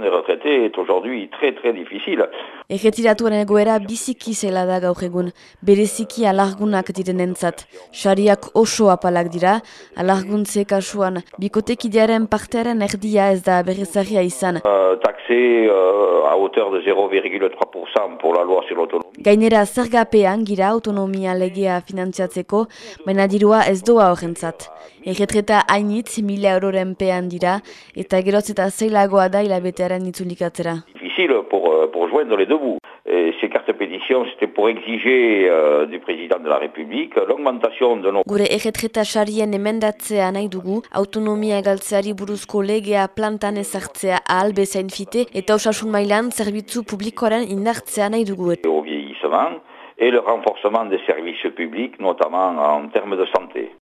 des retraités est aujourd'hui très très difficile. Erretiratuaren egoera biziki zela da gaur egun, bereziki alargunak direnentzat. Sariak oso apalak dira, alarguntze kasuan, bikotekidearen partearen erdia ez da berrezaria izan. Euh, taxé euh, à hauteur de 0,3% pour la loi sur l'autonomie. Gainera zergapean gira autonomia legea finantziatzeko, baina dirua ez doa horrentzat. Erretreta hainitz mila euroren pean dira, eta geroz eta zeilagoa da hilabetearen itzulikatzera. Difficile pour, euh, pour joindre les deux bouts. Et ces cartes pétitions, c'était pour exiger euh, du président de la République l'augmentation de nos... Gure erretreta sarien emendatzea nahi dugu, autonomia galtzeari buruzko legea plantan ezartzea ahal bezain fite, eta osasun mailan zerbitzu publikoaren indartzea nahi dugu. Et le renforcement des services publics, notamment en termes de santé.